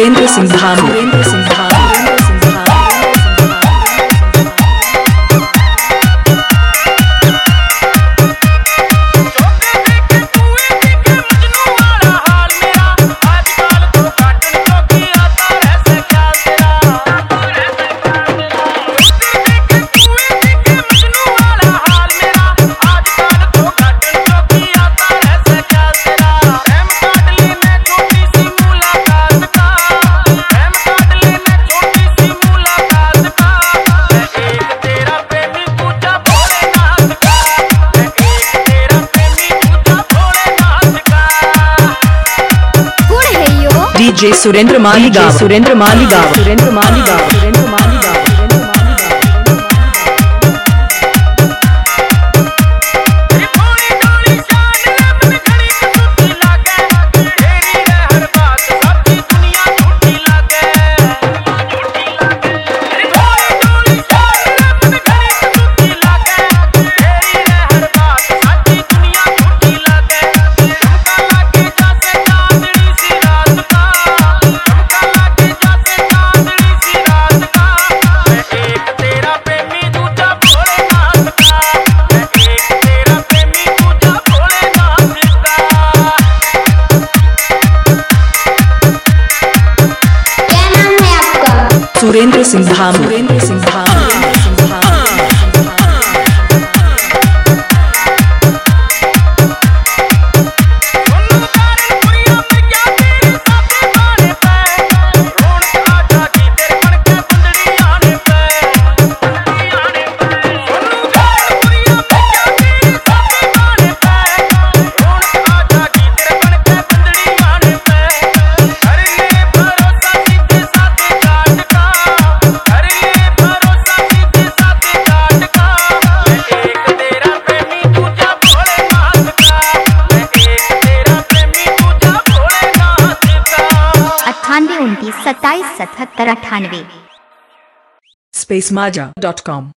Surendra Singh Dham. Singh DJ Surendra Mali Surendra Mali Surendra Mali Surendra Singh Dham Surendra Singh Dham सत्ताईस सतहत्तर अठानवे। स्पेस माजा डॉट कॉम